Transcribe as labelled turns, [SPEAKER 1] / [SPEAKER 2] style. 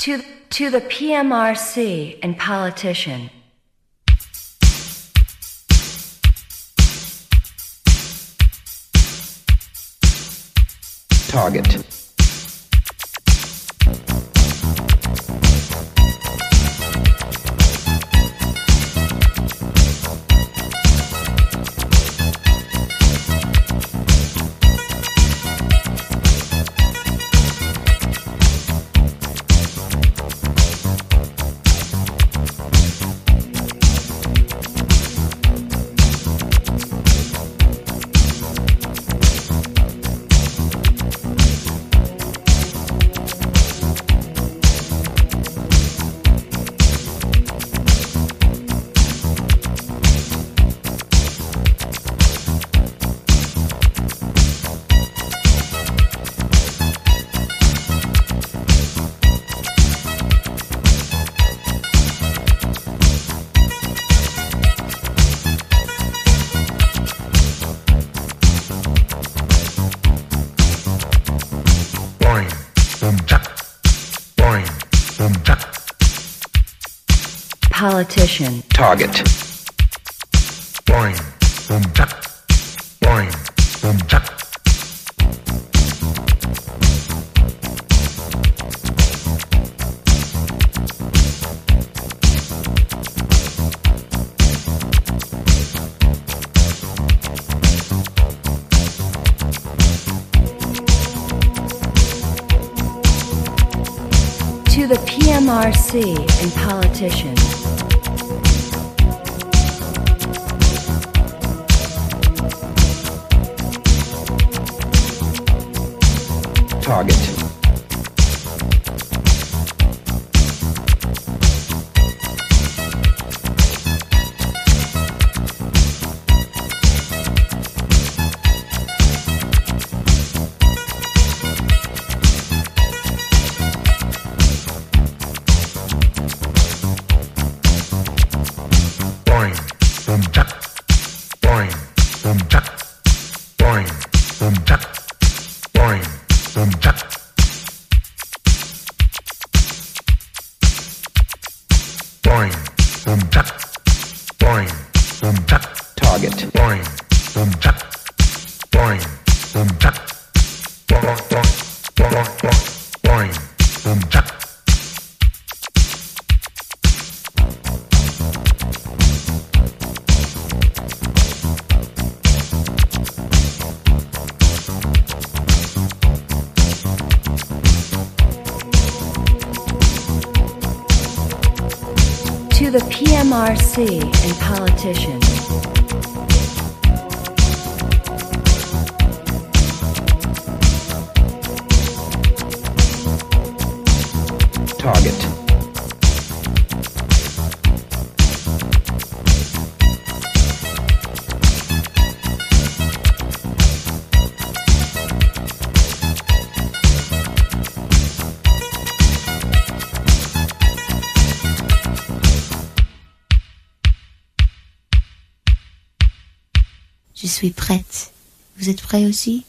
[SPEAKER 1] To, to the PMRC and politician.
[SPEAKER 2] Target.
[SPEAKER 1] Politician.
[SPEAKER 2] Target.
[SPEAKER 3] Boing, boom,
[SPEAKER 1] To the PMRC and politicians.
[SPEAKER 2] Target.
[SPEAKER 3] Boom, chuck. Boing, boom, chuck. Boing, boom, chuck.
[SPEAKER 2] Target.
[SPEAKER 3] Boing, boom, chuck. Boing, boom, chuck.
[SPEAKER 1] To the PMRC and politicians.
[SPEAKER 2] Target.
[SPEAKER 4] Je suis prête. Vous êtes prêts aussi?